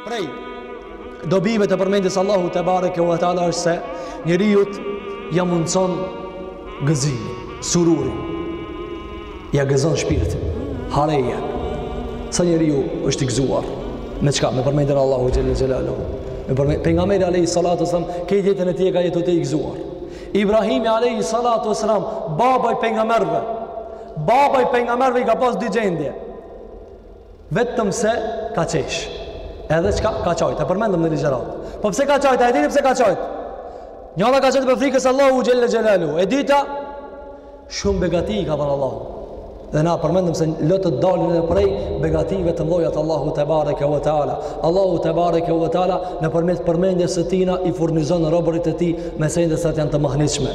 Prej dobive të përmendjes Allahut tebareke ve teala është se njeriut ia mundëson gëzimi, sururi, ia gëzon shpirt, hareje, sa njeriu është i gëzuar, me çka, me përmendjen Allahut xhelle xhelaluhu, me përmendjen, pejgamberi alejhi salatu ve selam, krejt jetën e tij e ka jetu të i gëzuar, Ibrahimi alejhi salatu ve selam, baba i pejgamberëve, Baba i pejgamberëve i ka pas dy gjendje. Vetëm se ka qesh. Edhe çka ka qajt, e përmendëm në ligjërat. Po pse ka qajt? A e dini pse ka qajt? Njëra ka qajt prej frikës Allahut xhelle xhelaluhu. E dita shumë begati ka dhënë Allahu. Dhe na përmendëm se lotët dalin edhe prej begative të mëdha të Allahut tebareke ve teala. Allahu tebareke ve teala nëpërmjet përmendjes së tina i furnizon robërit e tij me sende sa janë të mahnitshme.